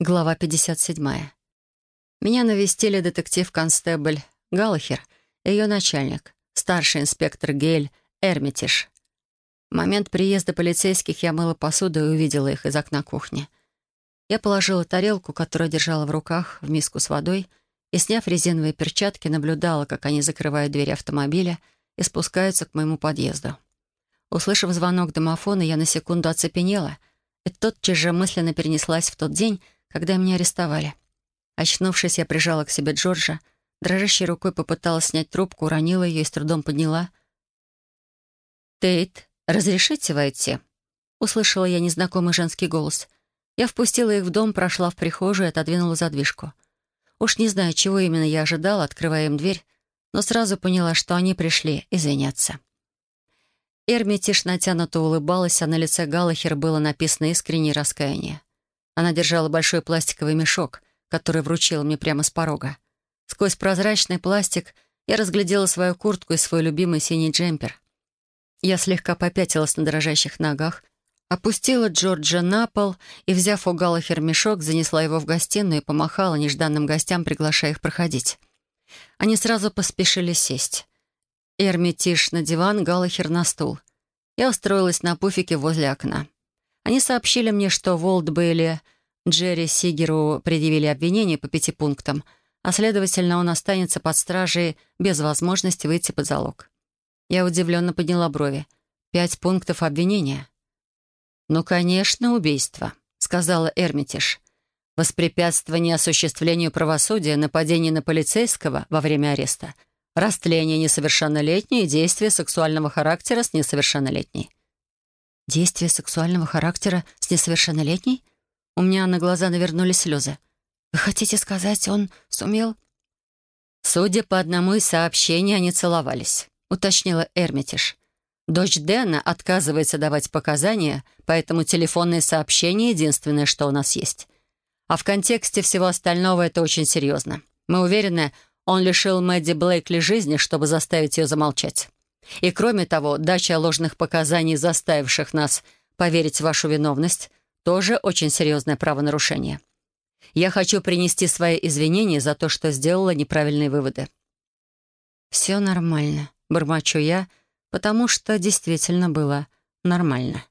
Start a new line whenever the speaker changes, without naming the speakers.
Глава 57. Меня навестили детектив-констебль Галлахер и ее начальник, старший инспектор Гейль Эрмитиш. В момент приезда полицейских я мыла посуду и увидела их из окна кухни. Я положила тарелку, которую держала в руках, в миску с водой и, сняв резиновые перчатки, наблюдала, как они закрывают дверь автомобиля и спускаются к моему подъезду. Услышав звонок домофона, я на секунду оцепенела и тотчас же мысленно перенеслась в тот день, когда меня арестовали. Очнувшись, я прижала к себе Джорджа, дрожащей рукой попыталась снять трубку, уронила ее и с трудом подняла. «Тейт, разрешите войти?» Услышала я незнакомый женский голос. Я впустила их в дом, прошла в прихожую и отодвинула задвижку. Уж не знаю, чего именно я ожидала, открывая им дверь, но сразу поняла, что они пришли извиняться. Эрмитиш натянуто улыбалась, а на лице Галлахер было написано искреннее раскаяние. Она держала большой пластиковый мешок, который вручила мне прямо с порога. Сквозь прозрачный пластик я разглядела свою куртку и свой любимый синий джемпер. Я слегка попятилась на дрожащих ногах, опустила Джорджа на пол и, взяв у Галлахер мешок, занесла его в гостиную и помахала нежданным гостям, приглашая их проходить. Они сразу поспешили сесть. Эрми Тиш на диван, Галлахер на стул. Я устроилась на пуфике возле окна. Они сообщили мне, что Волт Бейли Джерри Сигеру предъявили обвинение по пяти пунктам, а, следовательно, он останется под стражей без возможности выйти под залог. Я удивленно подняла брови. Пять пунктов обвинения. «Ну, конечно, убийство», — сказала Эрмитиш. «Воспрепятствование осуществлению правосудия, нападение на полицейского во время ареста, растление несовершеннолетней и действия сексуального характера с несовершеннолетней». Действие сексуального характера с несовершеннолетней? У меня на глаза навернулись слезы. Вы хотите сказать, он сумел... Судя по одному из сообщений, они целовались, уточнила Эрмитиш. Дочь Дэна отказывается давать показания, поэтому телефонные сообщения — единственное, что у нас есть. А в контексте всего остального это очень серьезно. Мы уверены, он лишил Мэдди Блейкли жизни, чтобы заставить ее замолчать. И кроме того, дача ложных показаний, заставивших нас поверить в вашу виновность, тоже очень серьезное правонарушение. Я хочу принести свои извинения за то, что сделала неправильные выводы». «Все нормально», — бормочу я, потому что действительно было нормально.